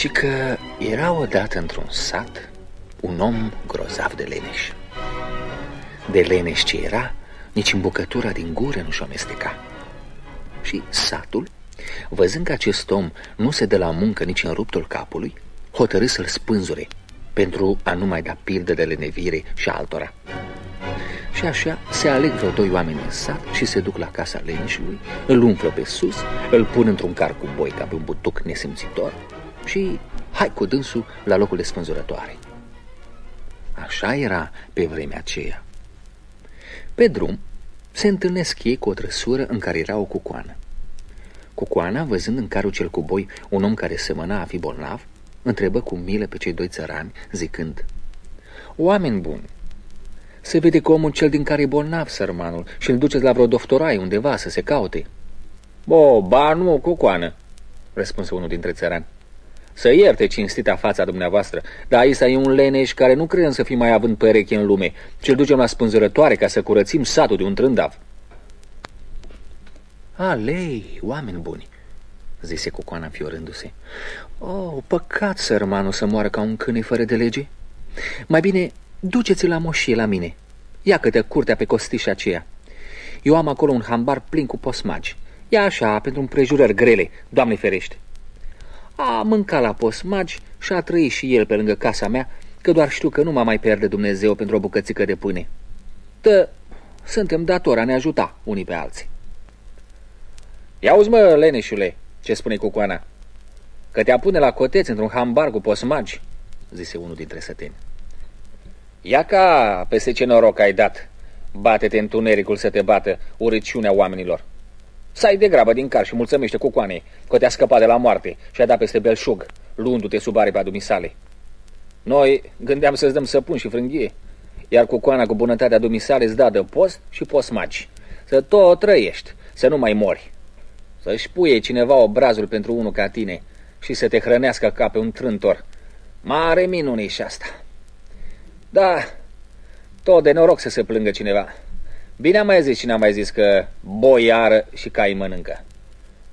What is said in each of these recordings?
Ci că era odată într-un sat un om grozav de leneș. De leneș ce era, nici în bucătura din gură nu și-o amesteca. Și satul, văzând că acest om nu se dă la muncă nici în ruptul capului, hotărâ să-l spânzure pentru a nu mai da pildă de lenevire și altora. Și așa se aleg vreo doi oameni în sat și se duc la casa leneșului, îl umflă pe sus, îl pun într-un car cu boi ca pe un butuc nesimțitor și hai cu dânsul la locul de spânzurătoare. Așa era pe vremea aceea. Pe drum se întâlnesc ei cu o trăsură în care era o cucoană. Cucoana, văzând în carul cel cu boi un om care semăna a fi bolnav, întrebă cu milă pe cei doi țărani, zicând Oameni buni, se vede că omul cel din care e bolnav, sărmanul, și îl duceți la vreo doftorai undeva să se caute. Bo, ba nu, cucoană, răspunse unul dintre țărani. Să ierte cinstita fața dumneavoastră, dar aici e un leneș care nu credem să fi mai având pereche în lume, ci-l ducem la spânzurătoare ca să curățim satul de un trândav. Alei, oameni buni, zise Cucoana fiorându-se. Oh, păcat, sărmanul, să moară ca un câine fără de lege. Mai bine, duceți-l la moșie la mine. Ia câte curtea pe costișa aceea. Eu am acolo un hambar plin cu posmagi. Ia așa, pentru împrejurări grele, Doamne ferește. A mâncat la posmagi și a trăit și el pe lângă casa mea, că doar știu că nu mă mai pierde Dumnezeu pentru o bucățică de pâine. Tă, suntem datori a ne ajuta unii pe alții. Ia uzi mă, leneșule, ce spune cucoana, că te apune la coteț într-un hambar cu posmagi, zise unul dintre săteni. Ia ca peste ce noroc ai dat, bate-te întunericul să te bată urăciunea oamenilor. Sai de grabă din car și mulțumește cu coanei că te-a scăpat de la moarte și a dat peste belșug, luându-te sub aripa dumisale. Noi gândeam să-ți dăm săpun și frânghie, iar cu coana cu bunătatea dumisale îți da de post și posmaci. Să tot trăiești, să nu mai mori. Să-și puie cineva obrazul pentru unul ca tine și să te hrănească ca pe un trântor. Mare minune și asta. Da, tot de noroc să se plângă cineva. Bine am mai zis și n-am mai zis că boiară și cai mănâncă.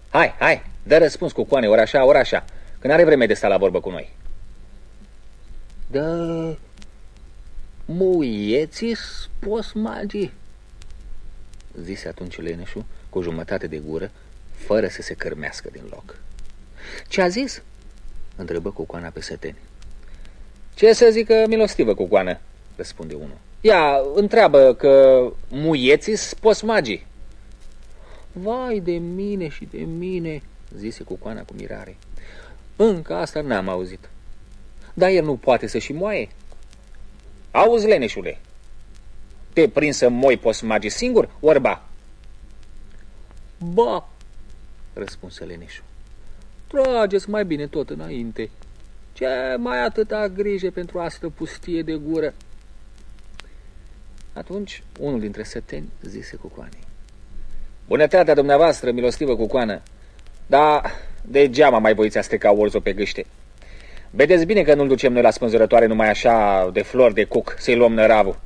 Hai, hai, dă răspuns cu coane, ori așa, ori așa, că n-are vreme de sta la vorbă cu noi. Da, muieții spos magii, zise atunci Leneșu cu jumătate de gură, fără să se cărmească din loc. Ce a zis? întrebă cucoana pe săteni. Ce să zică milostivă cucoană, răspunde unul. Ia, întreabă că muieții magii. Vai de mine și de mine, zise cucoana cu mirare. Încă asta n-am auzit. Dar el nu poate să și moaie. Auzi, leneșule, te prins să moi magii singur, orba? Ba, răspunse leneșul. Trageți mai bine tot înainte. Ce mai atâta grijă pentru asta pustie de gură? Atunci, unul dintre săteni zise cucoanei. Bunătatea dumneavoastră, milostivă cucoană, dar degeaba mai voiți a strica orzul pe gâște. Vedeți bine că nu-l ducem noi la spânzurătoare numai așa de flori de cuc să-i luăm năravul.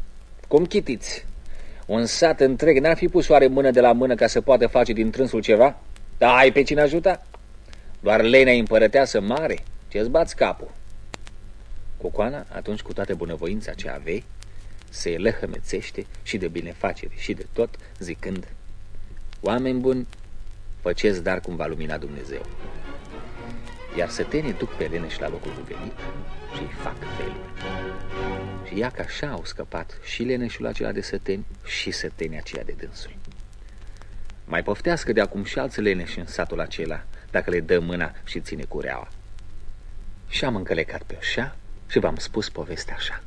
Cum chitiți? Un sat întreg n-ar fi pus oare mână de la mână ca să poată face din trânsul ceva? Da, ai pe cine ajuta? Doar lenea împărăteasă mare, ce-ți bați capul. Cucoana, atunci cu toată bunăvoința ce avei, se lăhămețește și de binefacere și de tot, zicând, Oameni buni, făceți dar cum va lumina Dumnezeu. Iar sătenii duc pe leneș la locul cuvenit și îi fac felul. Și ia că așa au scăpat și leneșul acela de săteni și sătenii aceia de dânsul. Mai poftească de acum și alți leneși în satul acela, dacă le dă mâna și ține cureaua. Și am încălecat pe așa și v-am spus povestea așa.